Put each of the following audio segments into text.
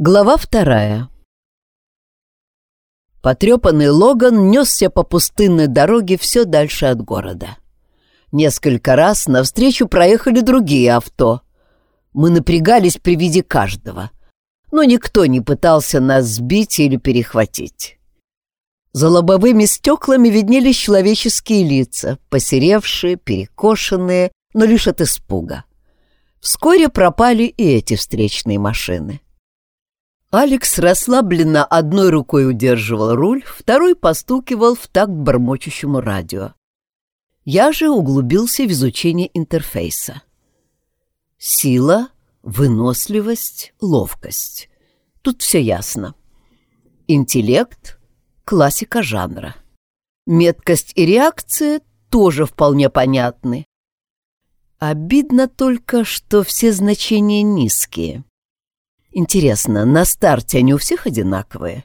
Глава вторая Потрепанный Логан несся по пустынной дороге все дальше от города. Несколько раз навстречу проехали другие авто. Мы напрягались при виде каждого, но никто не пытался нас сбить или перехватить. За лобовыми стеклами виднелись человеческие лица, посеревшие, перекошенные, но лишь от испуга. Вскоре пропали и эти встречные машины. Алекс расслабленно одной рукой удерживал руль, второй постукивал в такт бормочущему радио. Я же углубился в изучение интерфейса. Сила, выносливость, ловкость. Тут все ясно. Интеллект — классика жанра. Меткость и реакция тоже вполне понятны. Обидно только, что все значения низкие. Интересно, на старте они у всех одинаковые?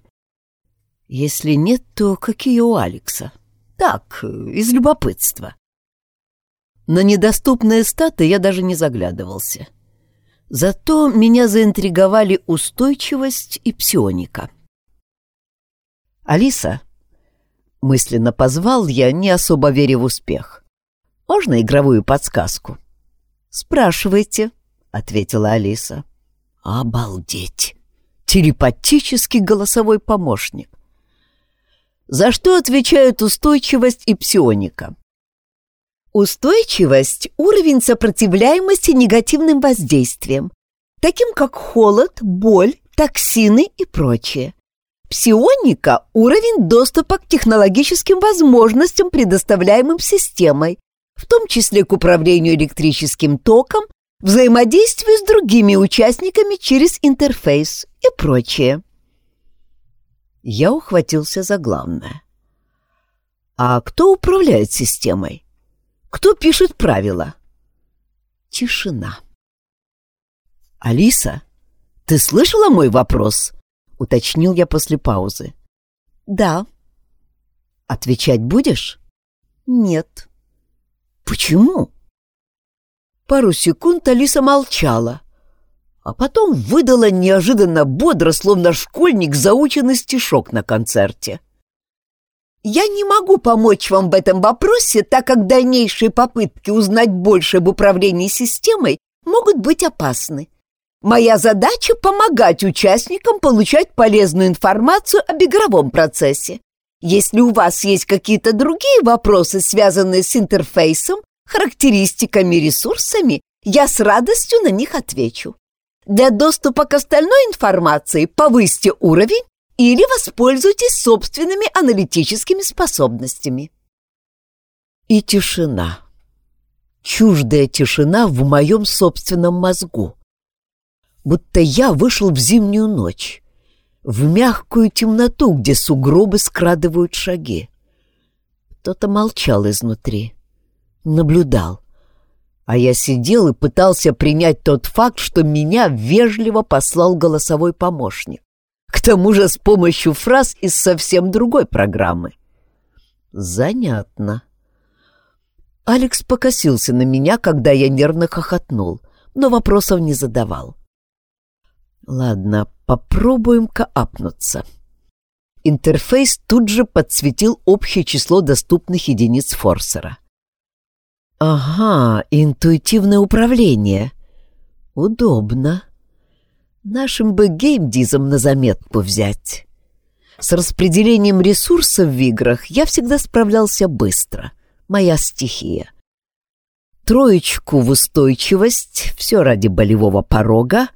Если нет, то какие у Алекса? Так, из любопытства. На недоступные статы я даже не заглядывался. Зато меня заинтриговали устойчивость и псионика. «Алиса», — мысленно позвал я, не особо веря в успех, — «можно игровую подсказку?» «Спрашивайте», — ответила Алиса. Обалдеть! Телепатический голосовой помощник. За что отвечают устойчивость и псионика? Устойчивость – уровень сопротивляемости негативным воздействиям, таким как холод, боль, токсины и прочее. Псионика – уровень доступа к технологическим возможностям, предоставляемым системой, в том числе к управлению электрическим током взаимодействию с другими участниками через интерфейс и прочее. Я ухватился за главное. А кто управляет системой? Кто пишет правила? Тишина. «Алиса, ты слышала мой вопрос?» — уточнил я после паузы. «Да». «Отвечать будешь?» «Нет». «Почему?» Пару секунд Алиса молчала, а потом выдала неожиданно бодро, словно школьник, заученный стишок на концерте. «Я не могу помочь вам в этом вопросе, так как дальнейшие попытки узнать больше об управлении системой могут быть опасны. Моя задача — помогать участникам получать полезную информацию об игровом процессе. Если у вас есть какие-то другие вопросы, связанные с интерфейсом, характеристиками, ресурсами, я с радостью на них отвечу. Для доступа к остальной информации повысьте уровень или воспользуйтесь собственными аналитическими способностями. И тишина. Чуждая тишина в моем собственном мозгу. Будто я вышел в зимнюю ночь, в мягкую темноту, где сугробы скрадывают шаги. Кто-то молчал изнутри наблюдал. А я сидел и пытался принять тот факт, что меня вежливо послал голосовой помощник. К тому же с помощью фраз из совсем другой программы. Занятно. Алекс покосился на меня, когда я нервно хохотнул, но вопросов не задавал. Ладно, попробуем-ка апнуться. Интерфейс тут же подсветил общее число доступных единиц форсера. Ага, интуитивное управление. Удобно. Нашим бы геймдизом на заметку взять. С распределением ресурсов в играх я всегда справлялся быстро. Моя стихия. Троечку в устойчивость, все ради болевого порога.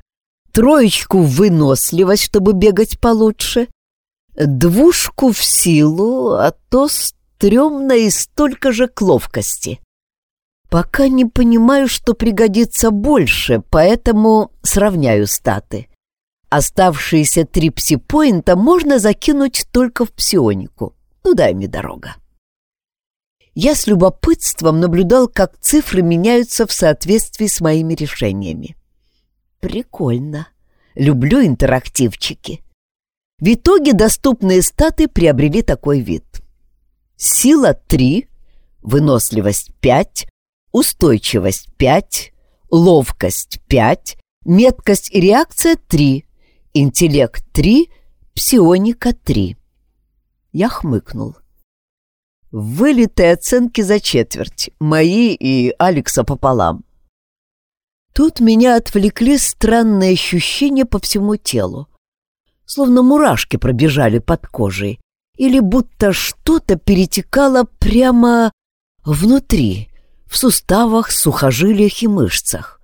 Троечку в выносливость, чтобы бегать получше. Двушку в силу, а то стрёмно и столько же к ловкости. Пока не понимаю, что пригодится больше, поэтому сравняю статы. Оставшиеся три псипоинта можно закинуть только в псионику. Туда им и дорога. Я с любопытством наблюдал, как цифры меняются в соответствии с моими решениями. Прикольно. Люблю интерактивчики. В итоге доступные статы приобрели такой вид. Сила 3, выносливость 5, устойчивость 5, ловкость 5, меткость и реакция 3, интеллект 3, псионика 3. Я хмыкнул. Вылитые оценки за четверть, мои и Алекса пополам. Тут меня отвлекли странные ощущения по всему телу. Словно мурашки пробежали под кожей. Или будто что-то перетекало прямо внутри, в суставах, сухожилиях и мышцах.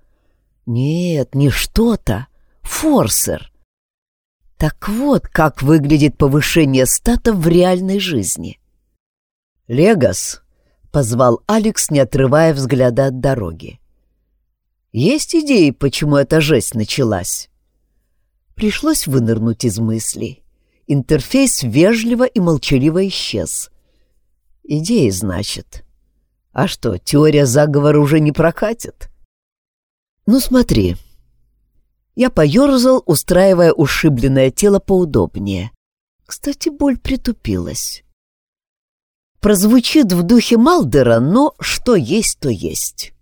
Нет, не что-то. Форсер. Так вот, как выглядит повышение стата в реальной жизни. «Легас», — позвал Алекс, не отрывая взгляда от дороги. Есть идеи, почему эта жесть началась?» Пришлось вынырнуть из мыслей. Интерфейс вежливо и молчаливо исчез. «Идеи, значит. А что, теория заговора уже не прокатит?» «Ну смотри». Я поерзал, устраивая ушибленное тело поудобнее. Кстати, боль притупилась. Прозвучит в духе Малдера, но что есть, то есть.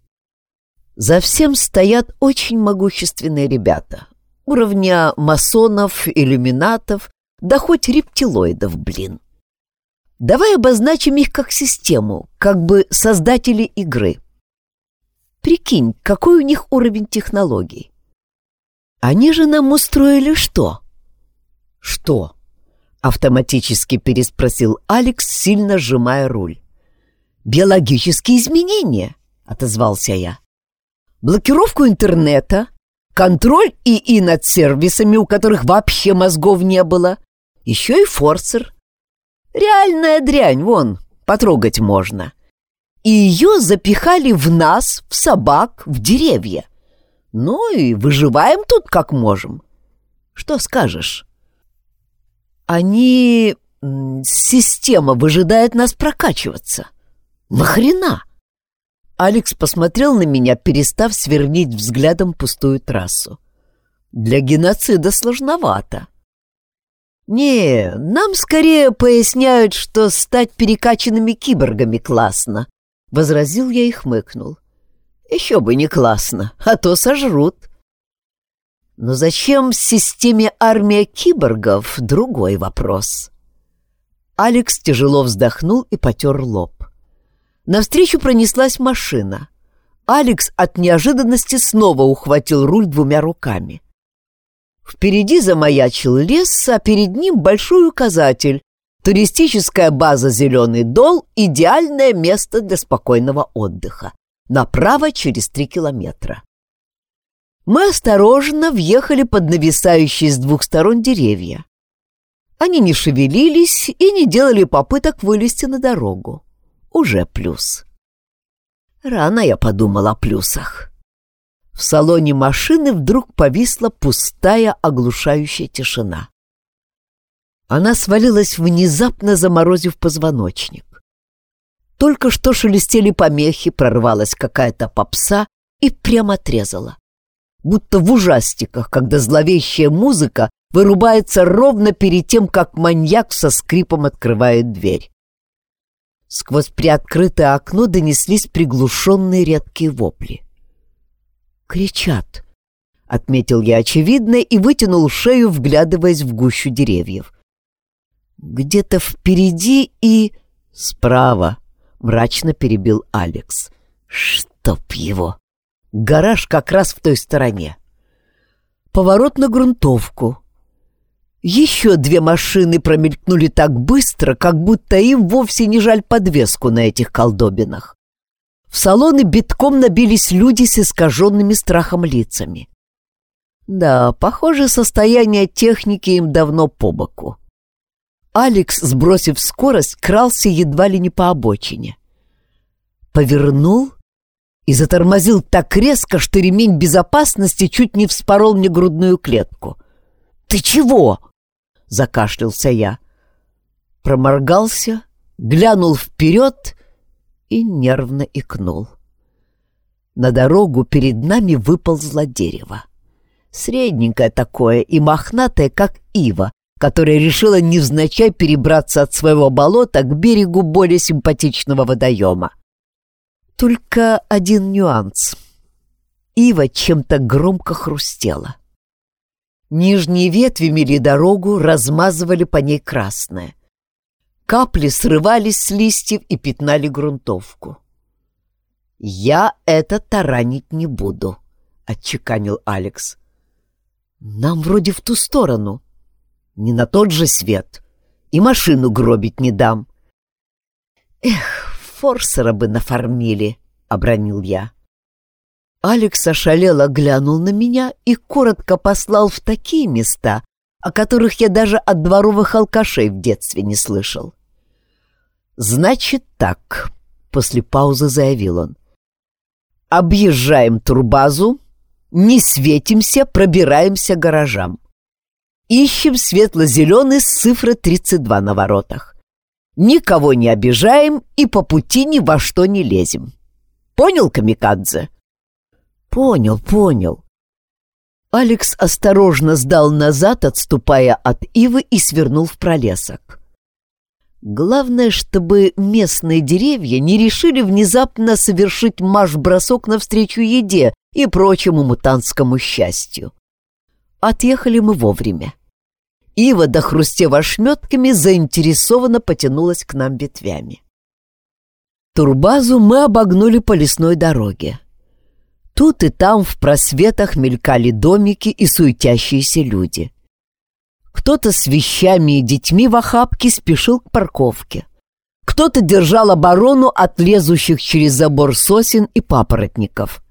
За всем стоят очень могущественные ребята. Уровня масонов, иллюминатов, да хоть рептилоидов, блин. Давай обозначим их как систему, как бы создатели игры. Прикинь, какой у них уровень технологий. Они же нам устроили что? Что? Автоматически переспросил Алекс, сильно сжимая руль. Биологические изменения, отозвался я блокировку интернета, контроль ИИ над сервисами, у которых вообще мозгов не было, еще и форсер. Реальная дрянь, вон, потрогать можно. И ее запихали в нас, в собак, в деревья. Ну и выживаем тут как можем. Что скажешь? Они... Система выжидает нас прокачиваться. Нахрена? Алекс посмотрел на меня, перестав сверлить взглядом пустую трассу. «Для геноцида сложновато». «Не, нам скорее поясняют, что стать перекачанными киборгами классно», — возразил я и хмыкнул. «Еще бы не классно, а то сожрут». Но зачем в системе армия киборгов — другой вопрос. Алекс тяжело вздохнул и потер лоб. Навстречу пронеслась машина. Алекс от неожиданности снова ухватил руль двумя руками. Впереди замаячил лес, а перед ним большой указатель. Туристическая база «Зеленый дол» — идеальное место для спокойного отдыха. Направо через три километра. Мы осторожно въехали под нависающие с двух сторон деревья. Они не шевелились и не делали попыток вылезти на дорогу уже плюс. Рано я подумал о плюсах. В салоне машины вдруг повисла пустая оглушающая тишина. Она свалилась внезапно, заморозив позвоночник. Только что шелестели помехи, прорвалась какая-то попса и прямо отрезала. Будто в ужастиках, когда зловещая музыка вырубается ровно перед тем, как маньяк со скрипом открывает дверь. Сквозь приоткрытое окно донеслись приглушенные редкие вопли. «Кричат», — отметил я очевидно и вытянул шею, вглядываясь в гущу деревьев. «Где-то впереди и...» «Справа», — мрачно перебил Алекс. «Чтоб его! Гараж как раз в той стороне». Поворот на грунтовку. Еще две машины промелькнули так быстро, как будто им вовсе не жаль подвеску на этих колдобинах. В салоны битком набились люди с искаженными страхом лицами. Да, похоже, состояние техники им давно по боку. Алекс, сбросив скорость, крался едва ли не по обочине. Повернул и затормозил так резко, что ремень безопасности чуть не вспорол мне грудную клетку. «Ты чего?» закашлялся я. Проморгался, глянул вперед и нервно икнул. На дорогу перед нами выползло дерево. Средненькое такое и мохнатое, как ива, которая решила невзначай перебраться от своего болота к берегу более симпатичного водоема. Только один нюанс. Ива чем-то громко хрустела. Нижние ветви мели дорогу, размазывали по ней красное. Капли срывались с листьев и пятнали грунтовку. «Я это таранить не буду», — отчеканил Алекс. «Нам вроде в ту сторону. Не на тот же свет. И машину гробить не дам». «Эх, форсера бы нафармили», — обронил я. Алекс ошалело глянул на меня и коротко послал в такие места, о которых я даже от дворовых алкашей в детстве не слышал. «Значит так», — после паузы заявил он. «Объезжаем турбазу, не светимся, пробираемся гаражам. Ищем светло-зеленый с цифрой 32 на воротах. Никого не обижаем и по пути ни во что не лезем. Понял, Камикадзе?» «Понял, понял». Алекс осторожно сдал назад, отступая от ивы, и свернул в пролесок. Главное, чтобы местные деревья не решили внезапно совершить марш-бросок навстречу еде и прочему мутантскому счастью. Отъехали мы вовремя. Ива, дохрустев ошметками, заинтересованно потянулась к нам ветвями. Турбазу мы обогнули по лесной дороге. Тут и там в просветах мелькали домики и суетящиеся люди. Кто-то с вещами и детьми в охапке спешил к парковке. Кто-то держал оборону от лезущих через забор сосен и папоротников.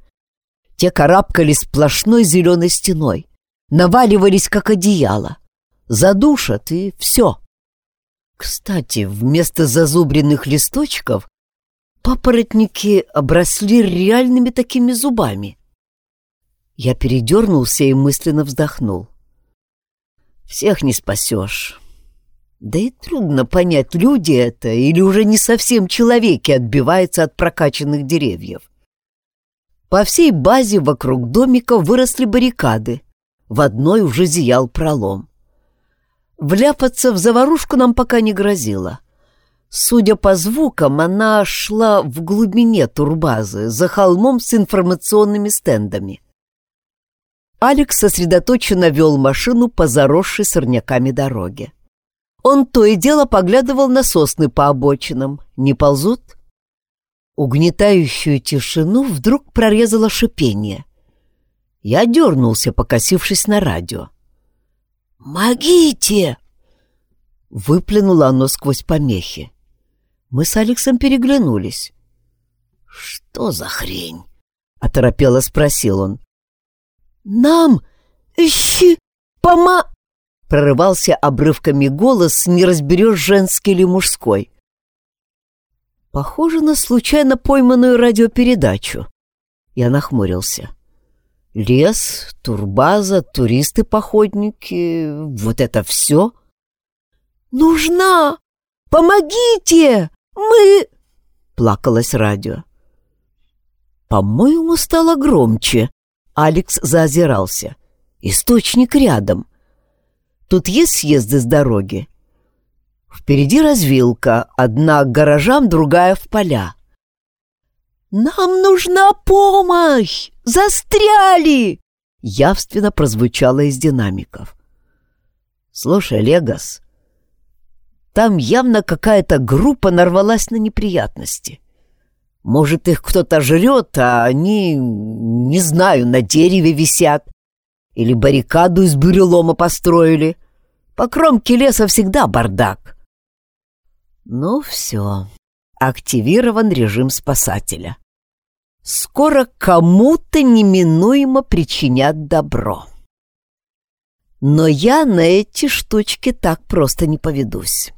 Те карабкались сплошной зеленой стеной, наваливались как одеяло. Задушат и все. Кстати, вместо зазубренных листочков Папоротники обросли реальными такими зубами. Я передернулся и мысленно вздохнул. Всех не спасешь. Да и трудно понять, люди это или уже не совсем человеки отбиваются от прокачанных деревьев. По всей базе вокруг домика выросли баррикады. В одной уже зиял пролом. Вляпаться в заварушку нам пока не грозило — Судя по звукам, она шла в глубине турбазы, за холмом с информационными стендами. Алекс сосредоточенно вел машину по заросшей сорняками дороге. Он то и дело поглядывал на сосны по обочинам. Не ползут? Угнетающую тишину вдруг прорезало шипение. Я дернулся, покосившись на радио. «Могите!» Выплюнуло оно сквозь помехи. Мы с Алексом переглянулись. «Что за хрень?» — оторопело спросил он. «Нам ищи пома...» Прорывался обрывками голос, не разберешь, женский или мужской. Похоже на случайно пойманную радиопередачу. Я нахмурился. Лес, турбаза, туристы-походники — вот это все? «Нужна! Помогите! Мы...» — плакалось радио. «По-моему, стало громче». Алекс заозирался. «Источник рядом. Тут есть съезды с дороги?» Впереди развилка, одна к гаражам, другая в поля. «Нам нужна помощь! Застряли!» Явственно прозвучало из динамиков. «Слушай, Легас, там явно какая-то группа нарвалась на неприятности. Может, их кто-то жрет, а они, не знаю, на дереве висят. Или баррикаду из бурелома построили. По кромке леса всегда бардак. Ну все, активирован режим спасателя. Скоро кому-то неминуемо причинят добро. Но я на эти штучки так просто не поведусь.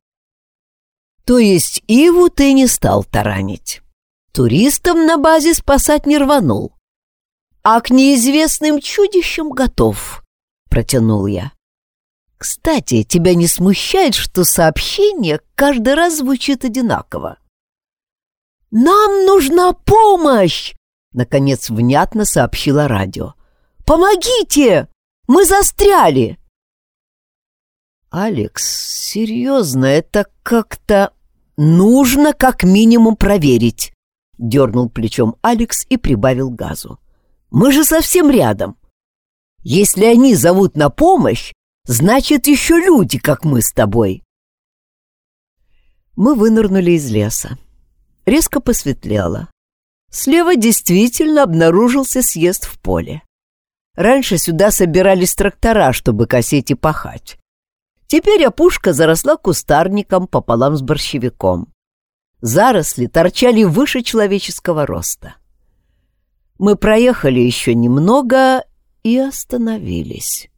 То есть Иву ты не стал таранить. Туристам на базе спасать не рванул. А к неизвестным чудищам готов, протянул я. Кстати, тебя не смущает, что сообщение каждый раз звучит одинаково? «Нам нужна помощь!» — наконец внятно сообщила радио. «Помогите! Мы застряли!» «Алекс, серьезно, это как-то нужно как минимум проверить», — дернул плечом Алекс и прибавил газу. «Мы же совсем рядом. Если они зовут на помощь, значит, еще люди, как мы с тобой. Мы вынырнули из леса. Резко посветлело. Слева действительно обнаружился съезд в поле. Раньше сюда собирались трактора, чтобы косить и пахать. Теперь опушка заросла кустарником пополам с борщевиком. Заросли торчали выше человеческого роста. Мы проехали еще немного и остановились.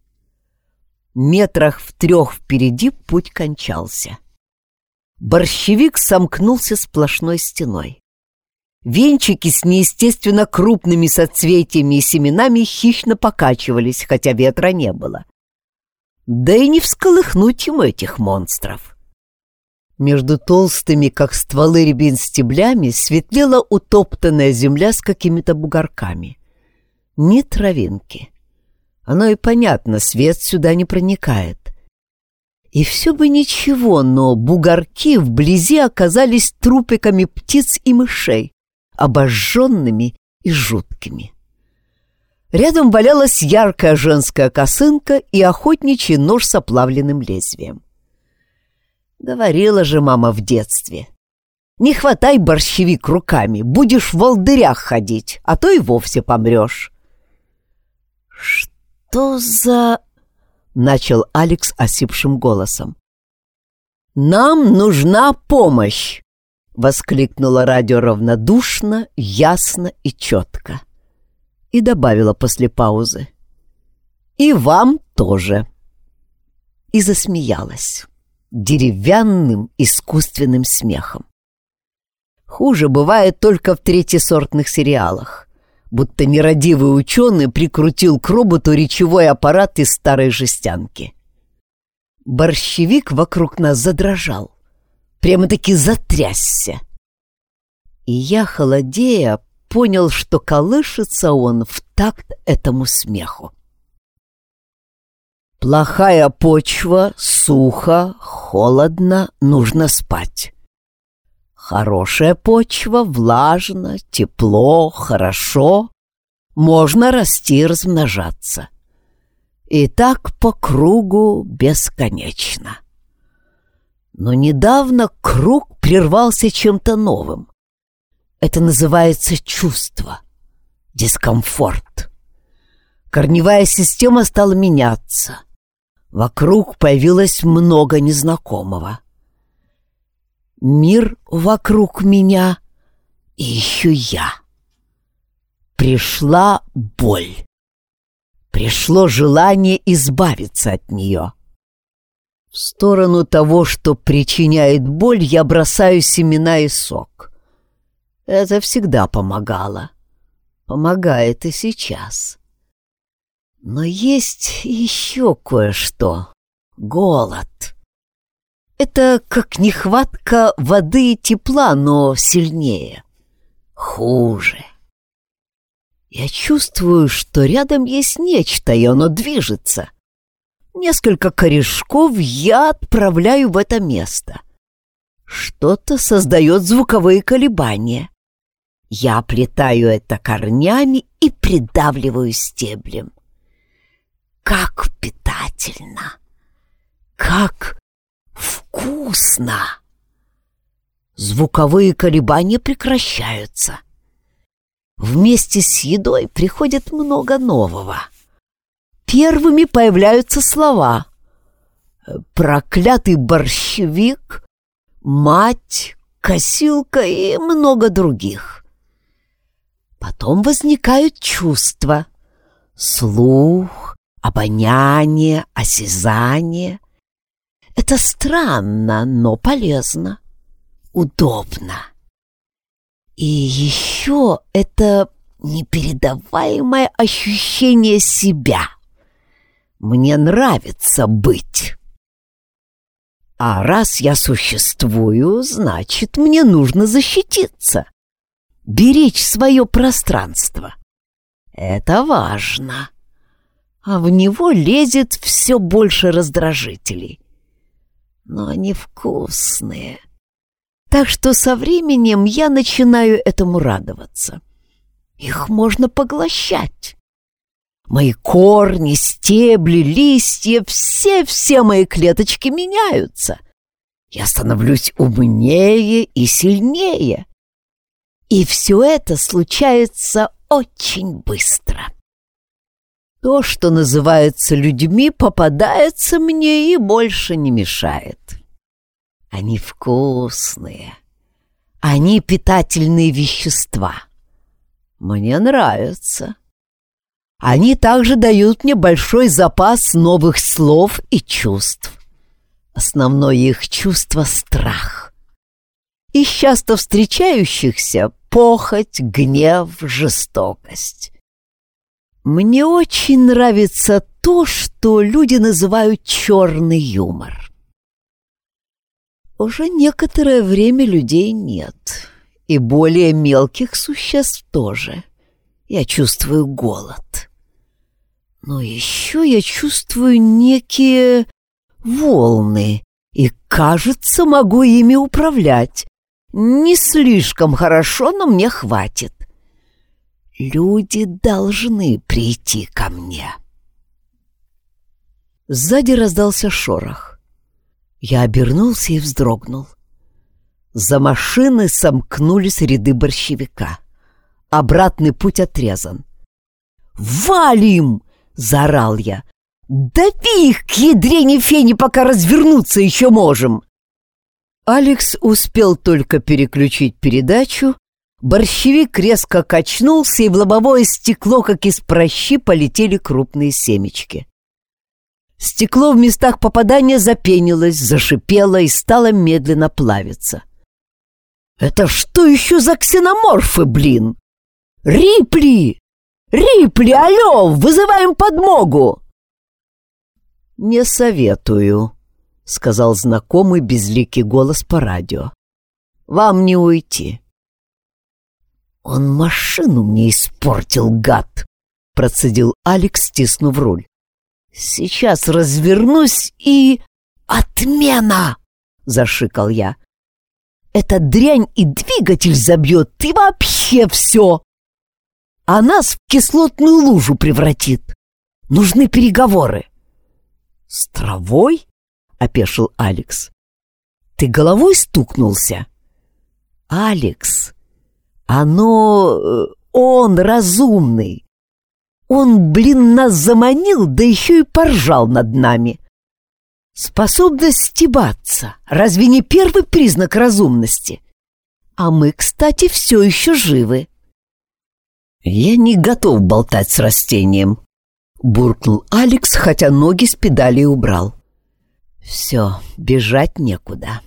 Метрах в трех впереди путь кончался. Борщевик сомкнулся сплошной стеной. Венчики с неестественно крупными соцветиями и семенами хищно покачивались, хотя ветра не было. Да и не всколыхнуть ему этих монстров. Между толстыми, как стволы рябин, стеблями светлела утоптанная земля с какими-то бугорками. Ни травинки. Оно и понятно, свет сюда не проникает. И все бы ничего, но бугорки вблизи оказались трупиками птиц и мышей, обожженными и жуткими. Рядом валялась яркая женская косынка и охотничий нож с оплавленным лезвием. Говорила же мама в детстве. Не хватай борщевик руками, будешь в волдырях ходить, а то и вовсе помрешь. «Что за...» — начал Алекс осипшим голосом. «Нам нужна помощь!» — воскликнула радио равнодушно, ясно и четко. И добавила после паузы. «И вам тоже!» И засмеялась деревянным искусственным смехом. Хуже бывает только в третьесортных сериалах, будто нерадивый ученый прикрутил к роботу речевой аппарат из старой жестянки. Борщевик вокруг нас задрожал прямо-таки затрясся. И я, холодея, понял, что колышется он в такт этому смеху. Плохая почва, сухо, холодно, нужно спать. Хорошая почва, влажно, тепло, хорошо, можно расти и размножаться. И так по кругу бесконечно. Но недавно круг прервался чем-то новым. Это называется чувство, дискомфорт. Корневая система стала меняться. Вокруг появилось много незнакомого. Мир вокруг меня и еще я. Пришла боль. Пришло желание избавиться от нее. В сторону того, что причиняет боль, я бросаю семена и сок. Это всегда помогало. Помогает и сейчас. Но есть еще кое-что. Голод. Это как нехватка воды и тепла, но сильнее. Хуже. Я чувствую, что рядом есть нечто, и оно движется. Несколько корешков я отправляю в это место. Что-то создает звуковые колебания. Я плетаю это корнями и придавливаю стеблем. Как питательно! Как вкусно! Звуковые колебания прекращаются. Вместе с едой приходит много нового — первыми появляются слова «проклятый борщевик», «мать», «косилка» и много других. Потом возникают чувства — слух, обоняние, осязание. Это странно, но полезно, удобно. И еще это непередаваемое ощущение себя — мне нравится быть. А раз я существую, значит, мне нужно защититься, беречь свое пространство. Это важно. А в него лезет все больше раздражителей. Но они вкусные. Так что со временем я начинаю этому радоваться. Их можно поглощать. Мои корни, стебли, листья, все-все мои клеточки меняются. Я становлюсь умнее и сильнее. И все это случается очень быстро. То, что называется людьми, попадается мне и больше не мешает. Они вкусные. Они питательные вещества. Мне нравятся. Они также дают мне большой запас новых слов и чувств. Основное их чувство — страх. Из часто встречающихся — похоть, гнев, жестокость. Мне очень нравится то, что люди называют черный юмор. Уже некоторое время людей нет, и более мелких существ тоже. Я чувствую голод. Но еще я чувствую некие волны, и, кажется, могу ими управлять. Не слишком хорошо, но мне хватит. Люди должны прийти ко мне. Сзади раздался шорох. Я обернулся и вздрогнул. За машиной сомкнулись ряды борщевика. Обратный путь отрезан. «Валим!» — заорал я. «Дави их к ядрене фени, пока развернуться еще можем!» Алекс успел только переключить передачу, Борщевик резко качнулся, и в лобовое стекло, как из прощи, полетели крупные семечки. Стекло в местах попадания запенилось, зашипело и стало медленно плавиться. «Это что еще за ксеноморфы, блин? Рипли! Рипли, алло, вызываем подмогу!» «Не советую», — сказал знакомый безликий голос по радио. «Вам не уйти. «Он машину мне испортил, гад!» — процедил Алекс, стиснув руль. «Сейчас развернусь и... Отмена!» — зашикал я. «Эта дрянь и двигатель забьет, и вообще все! А нас в кислотную лужу превратит. Нужны переговоры». «С травой?» — опешил Алекс. «Ты головой стукнулся?» «Алекс, оно... Э, он разумный. Он, блин, нас заманил, да еще и поржал над нами. Способность стебаться. Разве не первый признак разумности? А мы, кстати, все еще живы. Я не готов болтать с растением, буркнул Алекс, хотя ноги с педали убрал. Все, бежать некуда.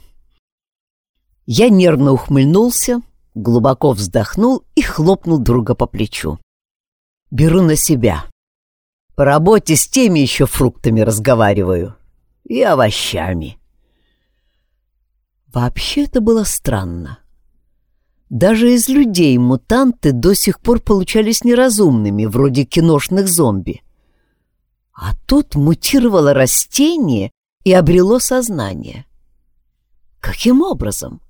Я нервно ухмыльнулся, глубоко вздохнул и хлопнул друга по плечу. «Беру на себя. По работе с теми еще фруктами разговариваю. И овощами». Вообще это было странно. Даже из людей мутанты до сих пор получались неразумными, вроде киношных зомби. А тут мутировало растение и обрело сознание. Каким образом?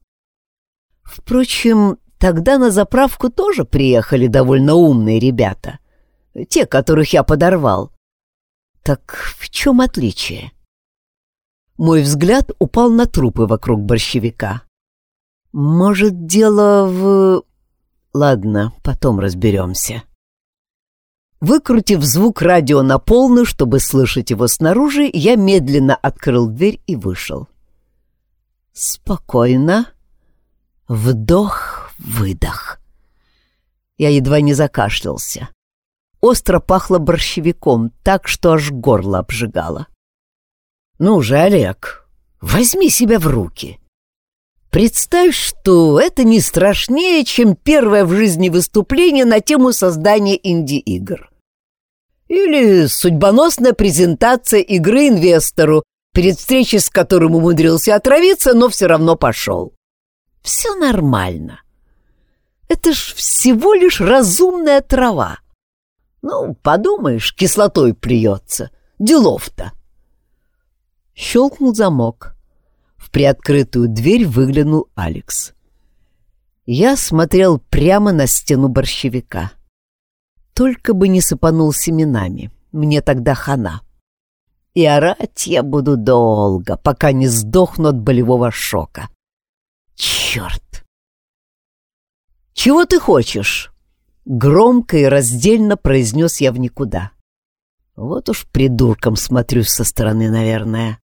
Впрочем, тогда на заправку тоже приехали довольно умные ребята. Те, которых я подорвал. Так в чем отличие? Мой взгляд упал на трупы вокруг борщевика. Может, дело в... Ладно, потом разберемся. Выкрутив звук радио на полную, чтобы слышать его снаружи, я медленно открыл дверь и вышел. «Спокойно», Вдох-выдох. Я едва не закашлялся. Остро пахло борщевиком, так что аж горло обжигало. «Ну же, Олег, возьми себя в руки. Представь, что это не страшнее, чем первое в жизни выступление на тему создания инди-игр. Или судьбоносная презентация игры инвестору, перед встречей с которым умудрился отравиться, но все равно пошел. Все нормально. Это ж всего лишь разумная трава. Ну, подумаешь, кислотой плюется. Делов-то. Щелкнул замок. В приоткрытую дверь выглянул Алекс. Я смотрел прямо на стену борщевика. Только бы не сыпанул семенами, мне тогда хана. И орать я буду долго, пока не сдохну от болевого шока. Черт! «Чего ты хочешь?» Громко и раздельно произнес я в никуда. Вот уж придурком смотрюсь со стороны, наверное.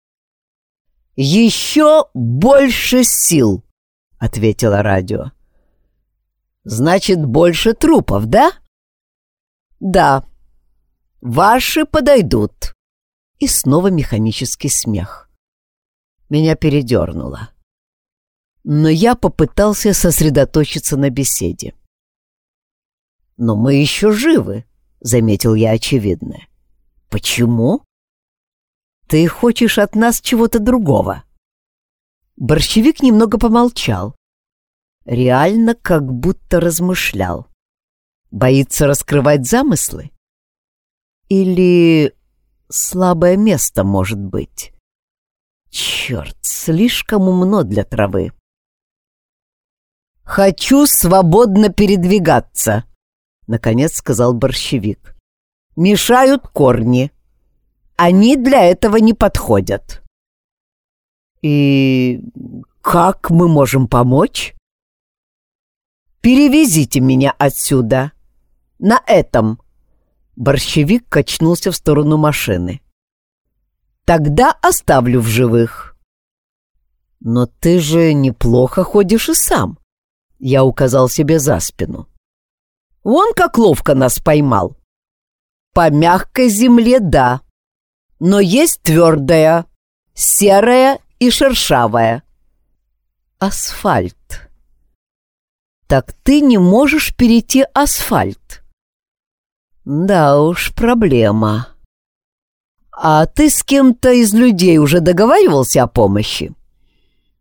«Еще больше сил!» — ответило радио. «Значит, больше трупов, да?» «Да. Ваши подойдут». И снова механический смех. Меня передернуло. Но я попытался сосредоточиться на беседе. «Но мы еще живы», — заметил я очевидное. «Почему?» «Ты хочешь от нас чего-то другого?» Борщевик немного помолчал. Реально как будто размышлял. Боится раскрывать замыслы? Или слабое место, может быть? Черт, слишком умно для травы. «Хочу свободно передвигаться», — наконец сказал борщевик. «Мешают корни. Они для этого не подходят». «И как мы можем помочь?» «Перевезите меня отсюда. На этом». Борщевик качнулся в сторону машины. «Тогда оставлю в живых». «Но ты же неплохо ходишь и сам», — я указал себе за спину. Вон как ловко нас поймал. По мягкой земле — да, но есть твердая, серая и шершавая. Асфальт. Так ты не можешь перейти асфальт. Да уж, проблема. А ты с кем-то из людей уже договаривался о помощи?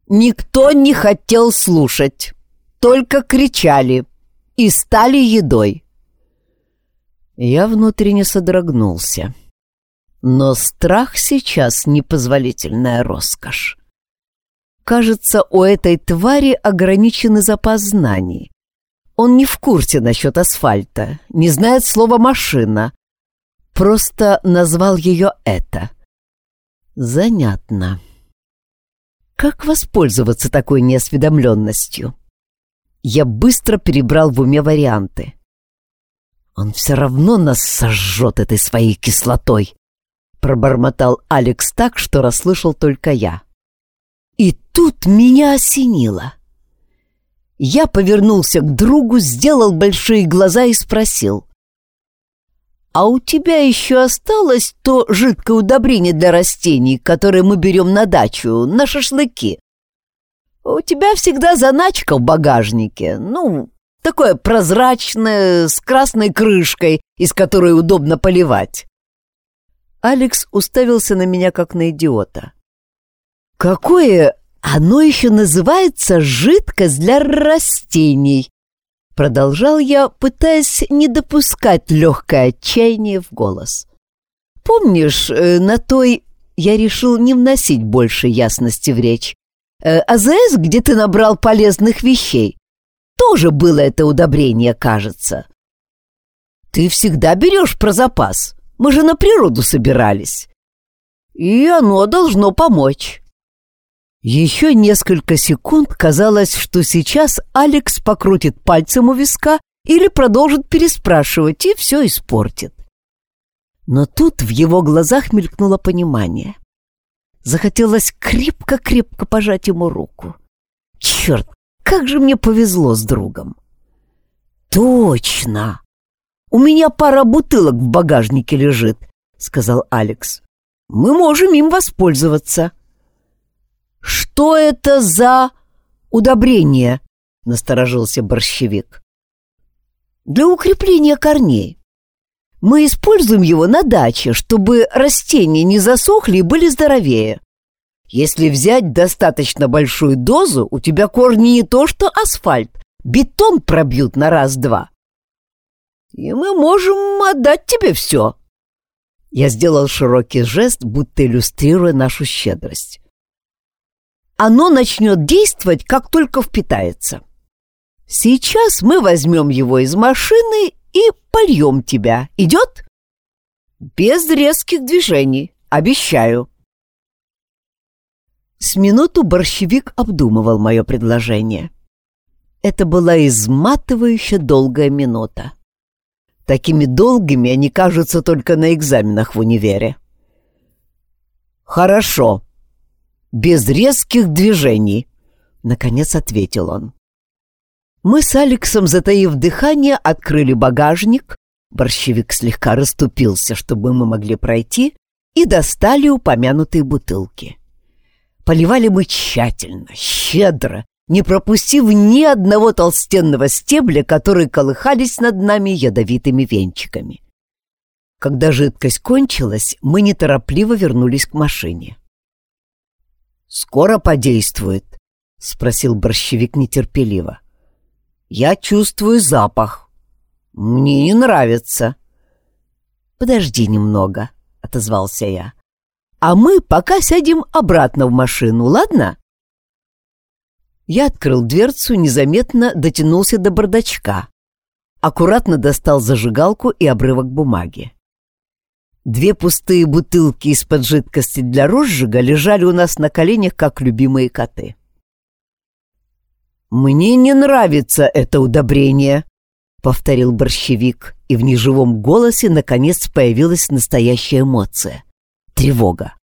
Никто не хотел слушать, только кричали и стали едой. Я внутренне содрогнулся. Но страх сейчас непозволительная роскошь. Кажется, у этой твари ограниченный запас знаний. Он не в курсе насчет асфальта, не знает слова «машина». Просто назвал ее это. Занятно. Как воспользоваться такой неосведомленностью? Я быстро перебрал в уме варианты. «Он все равно нас сожжет этой своей кислотой», — пробормотал Алекс так, что расслышал только я. И тут меня осенило. Я повернулся к другу, сделал большие глаза и спросил. «А у тебя еще осталось то жидкое удобрение для растений, которое мы берем на дачу, на шашлыки?» У тебя всегда заначка в багажнике. Ну, такое прозрачное, с красной крышкой, из которой удобно поливать. Алекс уставился на меня, как на идиота. «Какое оно еще называется жидкость для растений?» Продолжал я, пытаясь не допускать легкое отчаяние в голос. «Помнишь, э, на той я решил не вносить больше ясности в речь, Э, АЗС, где ты набрал полезных вещей, тоже было это удобрение, кажется. Ты всегда берешь про запас. Мы же на природу собирались. И оно должно помочь. Еще несколько секунд казалось, что сейчас Алекс покрутит пальцем у виска или продолжит переспрашивать и все испортит. Но тут в его глазах мелькнуло понимание. Захотелось крепко-крепко пожать ему руку. Черт, как же мне повезло с другом. Точно! У меня пара бутылок в багажнике лежит, сказал Алекс. Мы можем им воспользоваться. Что это за удобрение? Насторожился борщевик. Для укрепления корней. Мы используем его на даче, чтобы растения не засохли и были здоровее. Если взять достаточно большую дозу, у тебя корни не то что асфальт, бетон пробьют на раз-два. И мы можем отдать тебе все. Я сделал широкий жест, будто иллюстрируя нашу щедрость. Оно начнет действовать, как только впитается. Сейчас мы возьмем его из машины и польем тебя. Идет? Без резких движений, обещаю. С минуту борщевик обдумывал мое предложение. Это была изматывающая долгая минута. Такими долгими они кажутся только на экзаменах в универе. «Хорошо. Без резких движений», — наконец ответил он. Мы с Алексом, затаив дыхание, открыли багажник, борщевик слегка расступился, чтобы мы могли пройти, и достали упомянутые бутылки. Поливали мы тщательно, щедро, не пропустив ни одного толстенного стебля, которые колыхались над нами ядовитыми венчиками. Когда жидкость кончилась, мы неторопливо вернулись к машине. «Скоро подействует?» — спросил борщевик нетерпеливо. Я чувствую запах. Мне не нравится. Подожди немного, отозвался я. А мы пока сядем обратно в машину, ладно? Я открыл дверцу, незаметно дотянулся до бардачка. Аккуратно достал зажигалку и обрывок бумаги. Две пустые бутылки из-под жидкости для розжига лежали у нас на коленях, как любимые коты. «Мне не нравится это удобрение», — повторил борщевик, и в неживом голосе наконец появилась настоящая эмоция — тревога.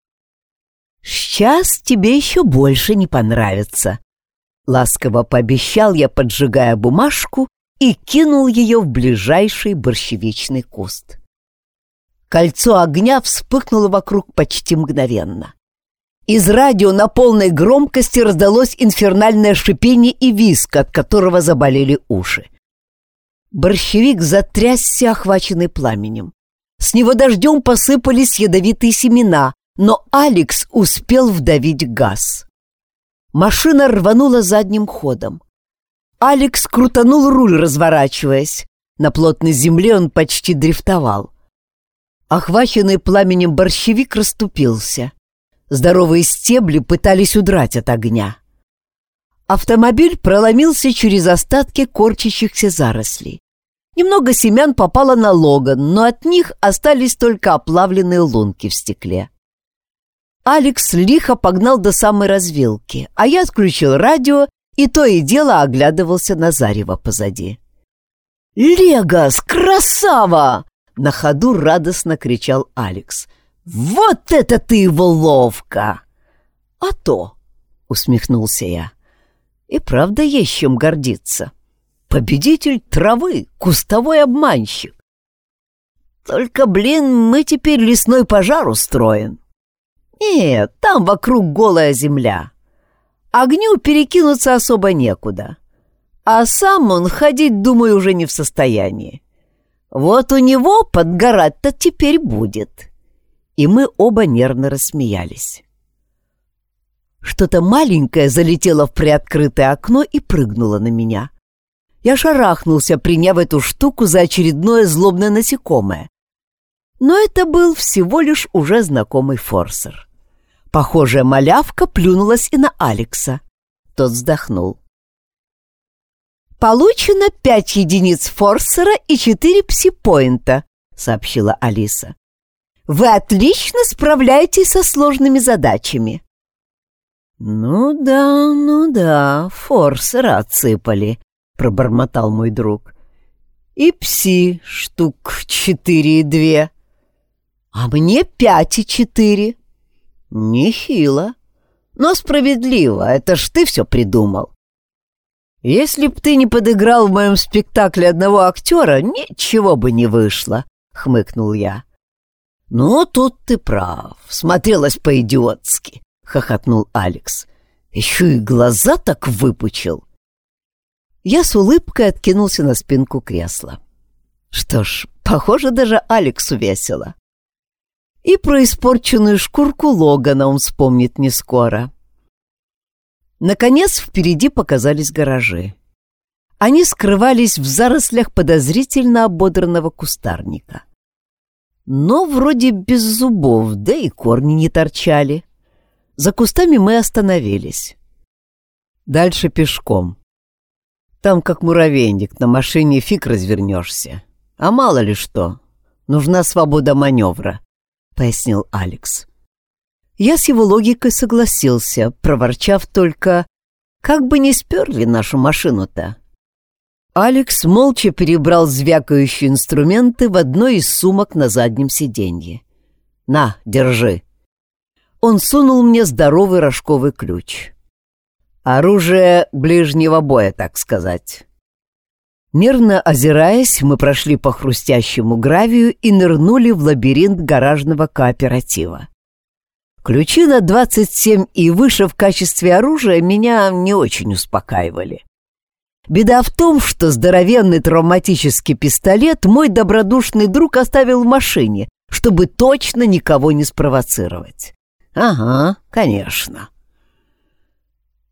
«Сейчас тебе еще больше не понравится», — ласково пообещал я, поджигая бумажку, и кинул ее в ближайший борщевичный куст. Кольцо огня вспыхнуло вокруг почти мгновенно. Из радио на полной громкости раздалось инфернальное шипение и виск, от которого заболели уши. Борщевик затрясся, охваченный пламенем. С него дождем посыпались ядовитые семена, но Алекс успел вдавить газ. Машина рванула задним ходом. Алекс крутанул руль, разворачиваясь. На плотной земле он почти дрифтовал. Охваченный пламенем борщевик расступился. Здоровые стебли пытались удрать от огня. Автомобиль проломился через остатки корчащихся зарослей. Немного семян попало на Логан, но от них остались только оплавленные лунки в стекле. Алекс лихо погнал до самой развилки, а я отключил радио и то и дело оглядывался на зарево позади. «Легос, красава!» — на ходу радостно кричал Алекс — «Вот это ты его ловко!» «А то!» — усмехнулся я. «И правда есть чем гордиться. Победитель травы, кустовой обманщик. Только, блин, мы теперь лесной пожар устроим. Нет, там вокруг голая земля. Огню перекинуться особо некуда. А сам он ходить, думаю, уже не в состоянии. Вот у него подгорать-то теперь будет» и мы оба нервно рассмеялись. Что-то маленькое залетело в приоткрытое окно и прыгнуло на меня. Я шарахнулся, приняв эту штуку за очередное злобное насекомое. Но это был всего лишь уже знакомый форсер. Похожая малявка плюнулась и на Алекса. Тот вздохнул. «Получено пять единиц форсера и четыре псипоинта», — сообщила Алиса. Вы отлично справляетесь со сложными задачами. Ну да, ну да, форсеры отсыпали, пробормотал мой друг. И пси штук четыре и две. А мне пять и четыре. Нехило. Но справедливо, это ж ты все придумал. Если б ты не подыграл в моем спектакле одного актера, ничего бы не вышло, хмыкнул я. «Ну, тут ты прав. Смотрелась по-идиотски», — хохотнул Алекс. «Еще и глаза так выпучил». Я с улыбкой откинулся на спинку кресла. Что ж, похоже, даже Алексу весело. И про испорченную шкурку Логана он вспомнит не скоро. Наконец впереди показались гаражи. Они скрывались в зарослях подозрительно ободранного кустарника но вроде без зубов, да и корни не торчали. За кустами мы остановились. Дальше пешком. Там как муравейник, на машине фиг развернешься. А мало ли что, нужна свобода маневра, пояснил Алекс. Я с его логикой согласился, проворчав только, как бы не сперли нашу машину-то. Алекс молча перебрал звякающие инструменты в одной из сумок на заднем сиденье. «На, держи». Он сунул мне здоровый рожковый ключ. Оружие ближнего боя, так сказать. Нервно озираясь, мы прошли по хрустящему гравию и нырнули в лабиринт гаражного кооператива. Ключи на 27 и выше в качестве оружия меня не очень успокаивали. Беда в том, что здоровенный травматический пистолет мой добродушный друг оставил в машине, чтобы точно никого не спровоцировать. Ага, конечно.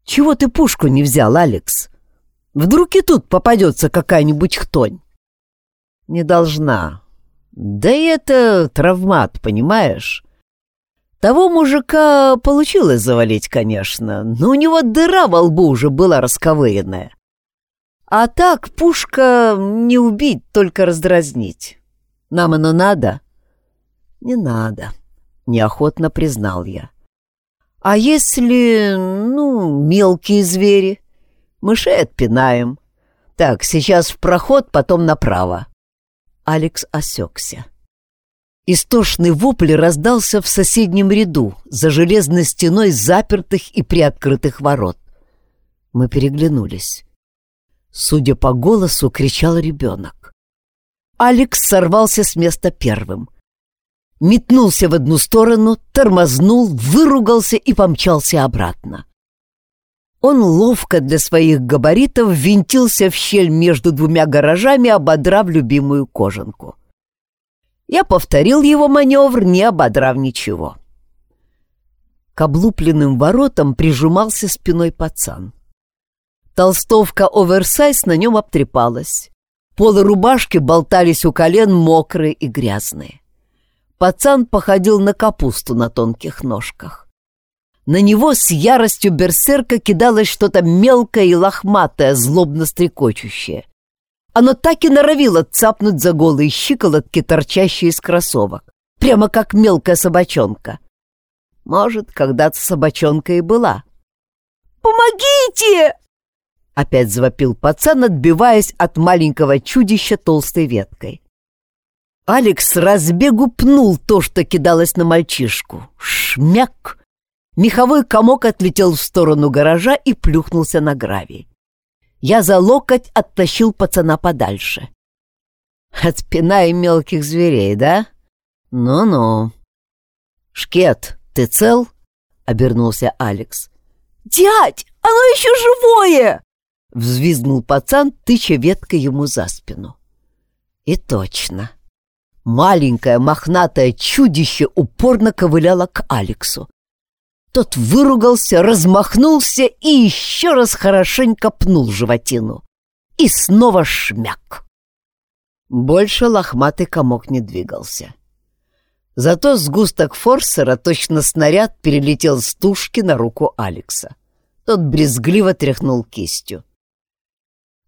Чего ты пушку не взял, Алекс? Вдруг и тут попадется какая-нибудь хтонь? Не должна. Да и это травмат, понимаешь? Того мужика получилось завалить, конечно, но у него дыра во лбу уже была расковыренная. А так пушка не убить, только раздразнить. Нам оно надо? Не надо, неохотно признал я. А если, ну, мелкие звери? Мышей отпинаем. Так, сейчас в проход, потом направо. Алекс осекся. Истошный вопль раздался в соседнем ряду, за железной стеной запертых и приоткрытых ворот. Мы переглянулись. Судя по голосу, кричал ребенок. Алекс сорвался с места первым метнулся в одну сторону, тормознул, выругался и помчался обратно. Он ловко для своих габаритов винтился в щель между двумя гаражами, ободрав любимую кожанку. Я повторил его маневр, не ободрав ничего. К облупленным воротам прижимался спиной пацан. Толстовка оверсайз на нем обтрепалась. Полы рубашки болтались у колен мокрые и грязные. Пацан походил на капусту на тонких ножках. На него с яростью берсерка кидалось что-то мелкое и лохматое, злобно стрекочущее. Оно так и норовило цапнуть за голые щиколотки, торчащие из кроссовок, прямо как мелкая собачонка. Может, когда-то собачонка и была. «Помогите!» Опять завопил пацан, отбиваясь от маленького чудища толстой веткой. Алекс разбегу пнул то, что кидалось на мальчишку. Шмяк! Меховой комок отлетел в сторону гаража и плюхнулся на гравий. Я за локоть оттащил пацана подальше. «Отпинай мелких зверей, да? Ну-ну». «Шкет, ты цел?» — обернулся Алекс. «Дядь, оно еще живое!» — взвизгнул пацан, тыча веткой ему за спину. И точно. Маленькое мохнатое чудище упорно ковыляло к Алексу. Тот выругался, размахнулся и еще раз хорошенько пнул животину. И снова шмяк. Больше лохматый комок не двигался. Зато сгусток форсера, точно снаряд, перелетел с тушки на руку Алекса. Тот брезгливо тряхнул кистью.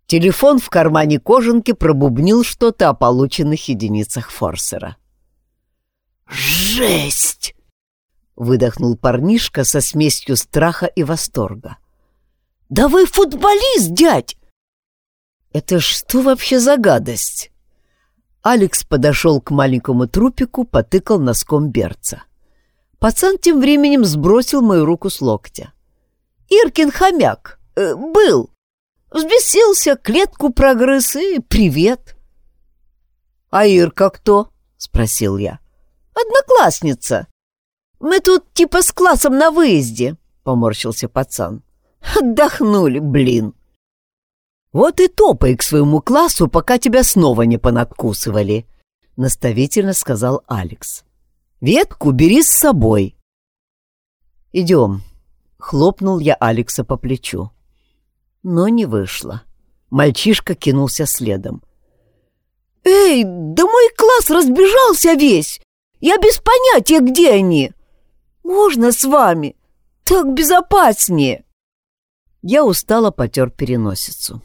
Телефон в кармане кожанки пробубнил что-то о полученных единицах форсера. «Жесть!» — выдохнул парнишка со смесью страха и восторга. «Да вы футболист, дядь!» «Это что вообще за гадость?» Алекс подошел к маленькому трупику, потыкал носком берца. Пацан тем временем сбросил мою руку с локтя. «Иркин хомяк! Э, был! Взбесился, клетку прогрыз и привет. — А Ирка кто? — спросил я. — Одноклассница. Мы тут типа с классом на выезде, — поморщился пацан. — Отдохнули, блин. — Вот и топай к своему классу, пока тебя снова не понадкусывали, — наставительно сказал Алекс. — Ветку бери с собой. — Идем, — хлопнул я Алекса по плечу но не вышло. Мальчишка кинулся следом. «Эй, да мой класс разбежался весь! Я без понятия, где они! Можно с вами? Так безопаснее!» Я устало потер переносицу.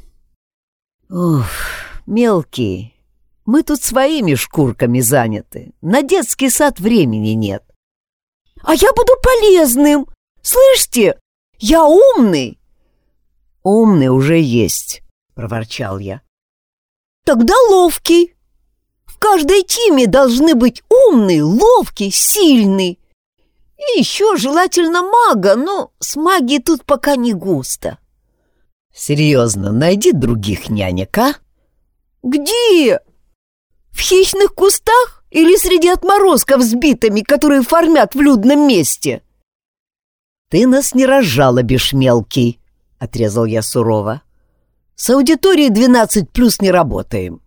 «Ух, мелкий, Мы тут своими шкурками заняты. На детский сад времени нет. А я буду полезным. Слышите? Я умный. Умный уже есть, проворчал я. Тогда ловкий. В каждой теме должны быть умный, ловкий, сильный. И еще желательно мага, но с магией тут пока не густо. Серьезно, найди других нянек, а? Где? В хищных кустах или среди отморозков с битами, которые формят в людном месте? Ты нас не разжалобишь, мелкий, отрезал я сурово. С аудиторией 12 плюс не работаем.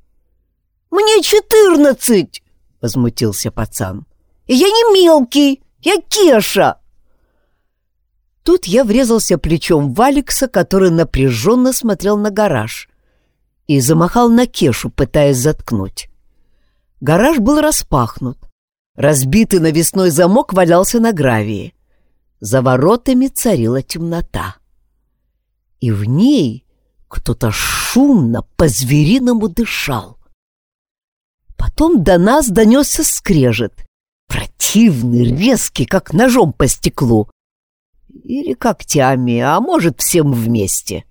Мне 14, возмутился пацан. Я не мелкий, я Кеша. Тут я врезался плечом в Алекса, который напряженно смотрел на гараж, и замахал на Кешу, пытаясь заткнуть. Гараж был распахнут. Разбитый навесной замок валялся на гравии. За воротами царила темнота. И в ней кто-то шумно, по-звериному дышал. Потом до нас донесся скрежет, противный, резкий, как ножом по стеклу, или когтями, а может, всем вместе.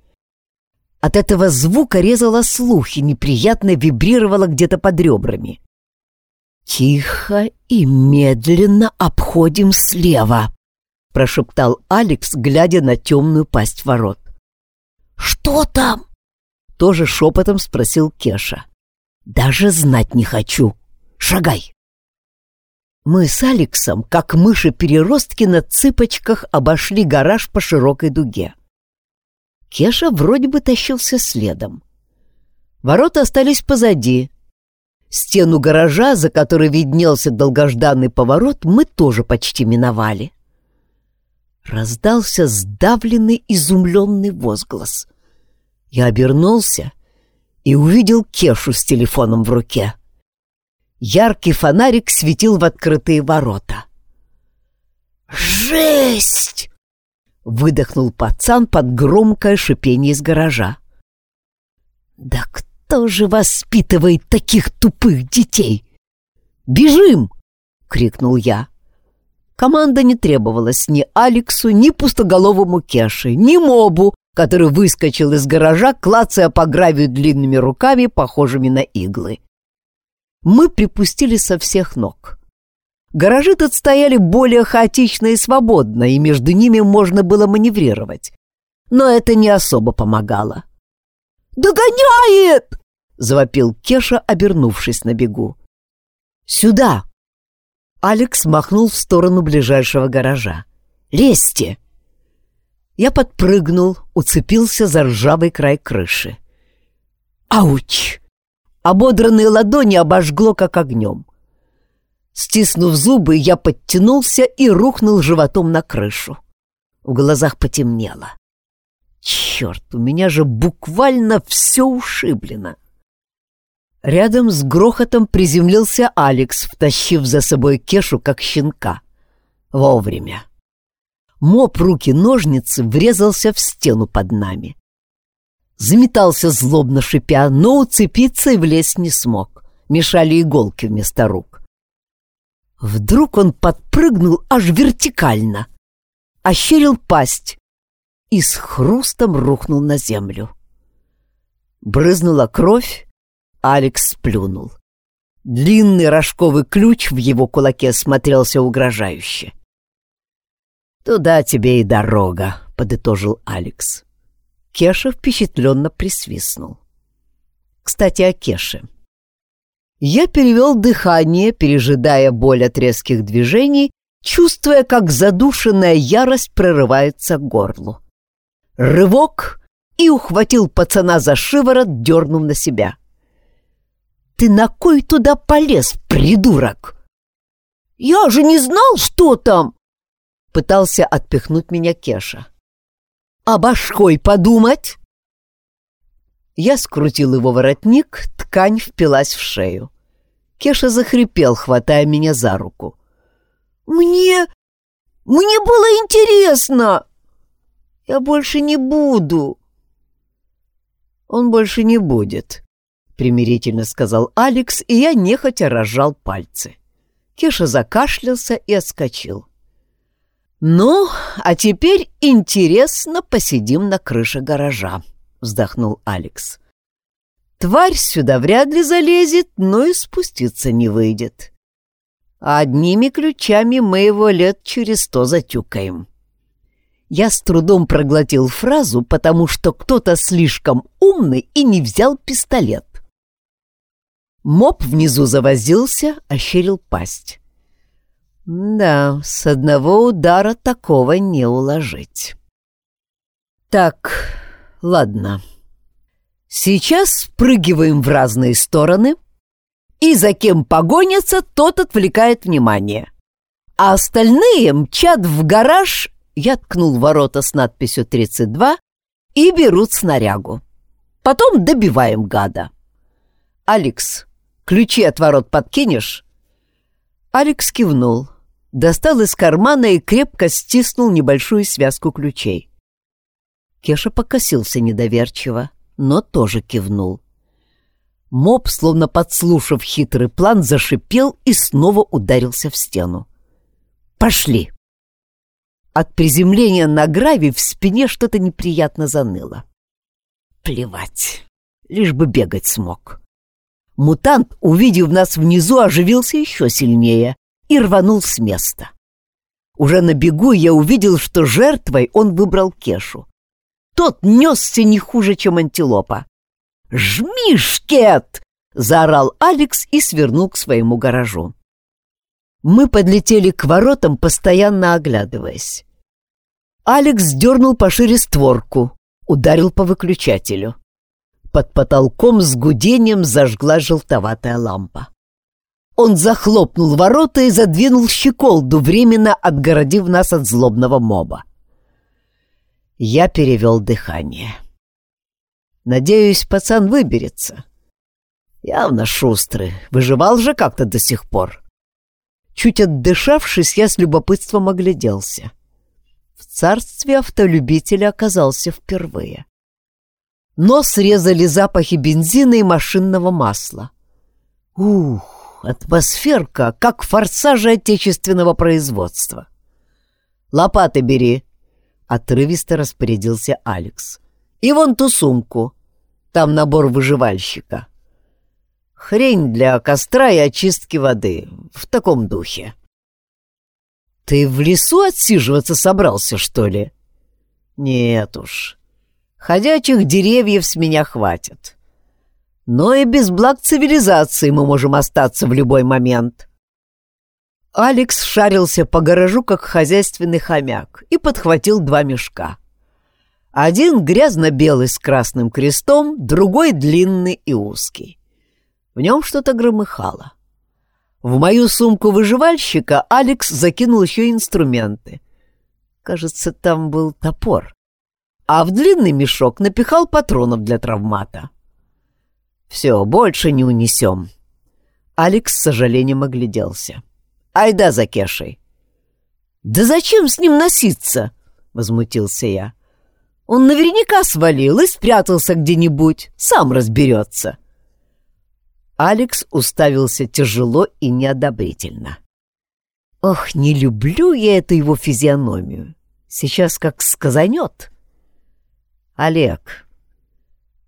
От этого звука резало слух и неприятно вибрировало где-то под ребрами. «Тихо и медленно обходим слева», — прошептал Алекс, глядя на темную пасть ворот. «Что там?» — тоже шепотом спросил Кеша. «Даже знать не хочу. Шагай!» Мы с Алексом, как мыши-переростки на цыпочках, обошли гараж по широкой дуге. Кеша вроде бы тащился следом. Ворота остались позади. Стену гаража, за которой виднелся долгожданный поворот, мы тоже почти миновали. Раздался сдавленный, изумленный возглас. Я обернулся и увидел Кешу с телефоном в руке. — Яркий фонарик светил в открытые ворота. «Жесть!» — выдохнул пацан под громкое шипение из гаража. «Да кто же воспитывает таких тупых детей? Бежим!» — крикнул я. Команда не требовалась ни Алексу, ни пустоголовому Кеше, ни Мобу, который выскочил из гаража, клацая по гравию длинными руками, похожими на иглы мы припустили со всех ног. Гаражи тут стояли более хаотично и свободно, и между ними можно было маневрировать. Но это не особо помогало. «Догоняет!» — завопил Кеша, обернувшись на бегу. «Сюда!» Алекс махнул в сторону ближайшего гаража. «Лезьте!» Я подпрыгнул, уцепился за ржавый край крыши. «Ауч!» Ободранные ладони обожгло, как огнем. Стиснув зубы, я подтянулся и рухнул животом на крышу. В глазах потемнело. Черт, у меня же буквально все ушиблено. Рядом с грохотом приземлился Алекс, втащив за собой Кешу, как щенка. Вовремя. Моп руки-ножницы врезался в стену под нами заметался злобно шипя, но уцепиться и влезть не смог. Мешали иголки вместо рук. Вдруг он подпрыгнул аж вертикально, ощерил пасть и с хрустом рухнул на землю. Брызнула кровь, Алекс сплюнул. Длинный рожковый ключ в его кулаке смотрелся угрожающе. «Туда тебе и дорога», — подытожил Алекс. Кеша впечатленно присвистнул. Кстати, о Кеше. Я перевел дыхание, пережидая боль от резких движений, чувствуя, как задушенная ярость прорывается к горлу. Рывок и ухватил пацана за шиворот, дернув на себя. «Ты на кой туда полез, придурок?» «Я же не знал, что там!» Пытался отпихнуть меня Кеша а башкой подумать?» Я скрутил его воротник, ткань впилась в шею. Кеша захрипел, хватая меня за руку. «Мне... мне было интересно! Я больше не буду!» «Он больше не будет», —— примирительно сказал Алекс, и я нехотя разжал пальцы. Кеша закашлялся и отскочил. «Ну, а теперь интересно посидим на крыше гаража», — вздохнул Алекс. «Тварь сюда вряд ли залезет, но и спуститься не выйдет. Одними ключами мы его лет через сто затюкаем». Я с трудом проглотил фразу, потому что кто-то слишком умный и не взял пистолет. Моб внизу завозился, ощерил пасть. Да, с одного удара такого не уложить. Так, ладно. Сейчас спрыгиваем в разные стороны, и за кем погонятся, тот отвлекает внимание. А остальные мчат в гараж, я ткнул ворота с надписью «32» и берут снарягу. Потом добиваем гада. «Алекс, ключи от ворот подкинешь?» Алекс кивнул достал из кармана и крепко стиснул небольшую связку ключей. Кеша покосился недоверчиво, но тоже кивнул. Моб, словно подслушав хитрый план, зашипел и снова ударился в стену. «Пошли!» От приземления на гравий в спине что-то неприятно заныло. Плевать, лишь бы бегать смог. Мутант, увидев нас внизу, оживился еще сильнее и рванул с места. Уже на бегу я увидел, что жертвой он выбрал Кешу. Тот несся не хуже, чем антилопа. «Жми, шкет!» — заорал Алекс и свернул к своему гаражу. Мы подлетели к воротам, постоянно оглядываясь. Алекс дернул пошире створку, ударил по выключателю. Под потолком с гудением зажгла желтоватая лампа. Он захлопнул ворота и задвинул щеколду, временно отгородив нас от злобного моба. Я перевел дыхание. Надеюсь, пацан выберется. Явно шустрый, выживал же как-то до сих пор. Чуть отдышавшись, я с любопытством огляделся. В царстве автолюбителя оказался впервые. Нос срезали запахи бензина и машинного масла. Ух! атмосферка, как форсажи отечественного производства. «Лопаты бери», — отрывисто распорядился Алекс. «И вон ту сумку. Там набор выживальщика. Хрень для костра и очистки воды. В таком духе». «Ты в лесу отсиживаться собрался, что ли?» «Нет уж. Ходячих деревьев с меня хватит но и без благ цивилизации мы можем остаться в любой момент. Алекс шарился по гаражу, как хозяйственный хомяк, и подхватил два мешка. Один грязно-белый с красным крестом, другой длинный и узкий. В нем что-то громыхало. В мою сумку выживальщика Алекс закинул еще инструменты. Кажется, там был топор. А в длинный мешок напихал патронов для травмата. Все, больше не унесем. Алекс с сожалением огляделся. Айда за Кешей. Да зачем с ним носиться? Возмутился я. Он наверняка свалил и спрятался где-нибудь, сам разберется. Алекс уставился тяжело и неодобрительно. Ох, не люблю я эту его физиономию. Сейчас как сказанет. Олег,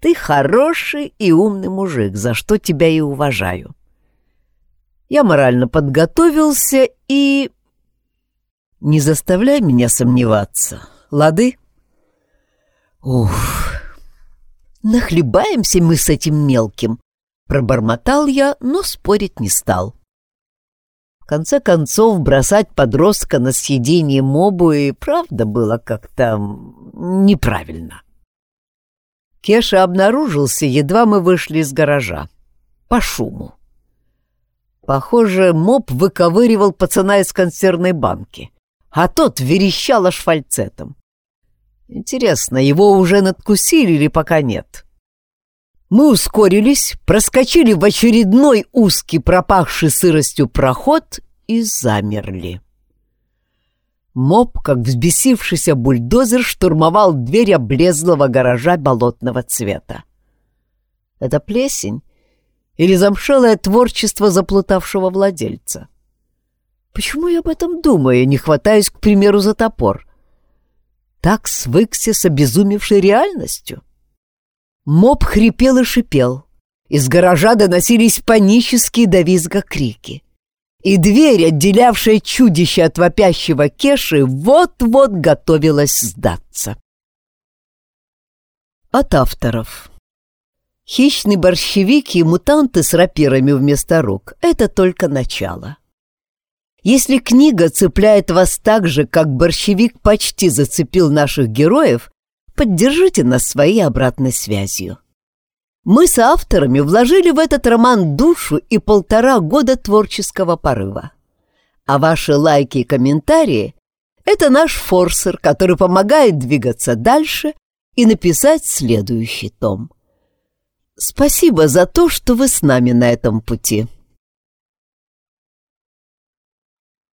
ты хороший и умный мужик, за что тебя и уважаю. Я морально подготовился и... Не заставляй меня сомневаться, лады? Ух, нахлебаемся мы с этим мелким, пробормотал я, но спорить не стал. В конце концов, бросать подростка на съедение мобу и правда было как-то неправильно. Кеша обнаружился, едва мы вышли из гаража. По шуму. Похоже, моб выковыривал пацана из консервной банки, а тот верещал аж фальцетом. Интересно, его уже надкусили или пока нет? Мы ускорились, проскочили в очередной узкий пропахший сыростью проход и замерли. Моб, как взбесившийся бульдозер, штурмовал дверь облезлого гаража болотного цвета. Эта плесень или замшелое творчество заплутавшего владельца? Почему я об этом думаю, не хватаюсь, к примеру, за топор? Так свыкся с обезумевшей реальностью? Моб хрипел и шипел. Из гаража доносились панические до крики. И дверь, отделявшая чудище от вопящего Кеши, вот-вот готовилась сдаться. От авторов. Хищный борщевик и мутанты с рапирами вместо рук — это только начало. Если книга цепляет вас так же, как борщевик почти зацепил наших героев, поддержите нас своей обратной связью. Мы с авторами вложили в этот роман душу и полтора года творческого порыва. А ваши лайки и комментарии — это наш форсер, который помогает двигаться дальше и написать следующий том. Спасибо за то, что вы с нами на этом пути.